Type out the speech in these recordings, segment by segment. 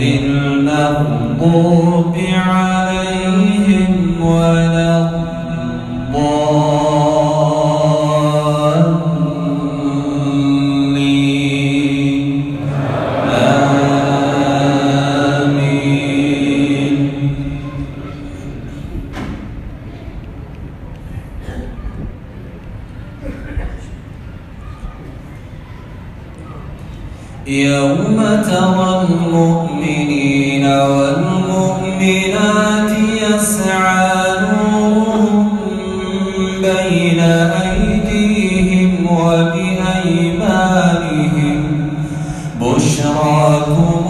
إذ لهم على يوم ترى المؤمنين والمؤمنات يسعى بين أيديهم وبأيمانهم. بشراكم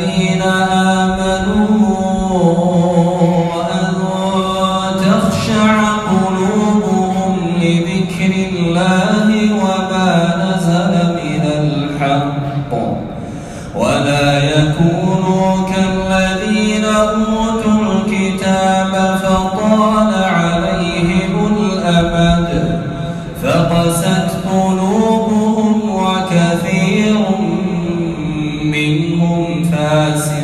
منهم فاسقون.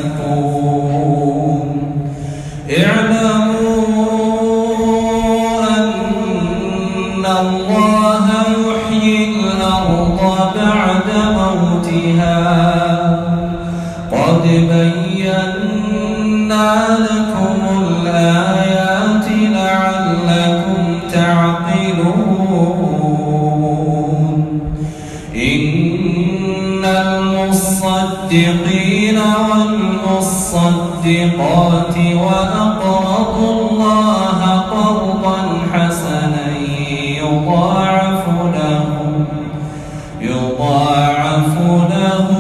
اعلموا أن الله يحيي الأرض بعد موتها. قد بينا لكم الآيات الصادقين والمصدقات وأقرضوا الله قرضا حسنا يضاعف لهم يضاعف لهم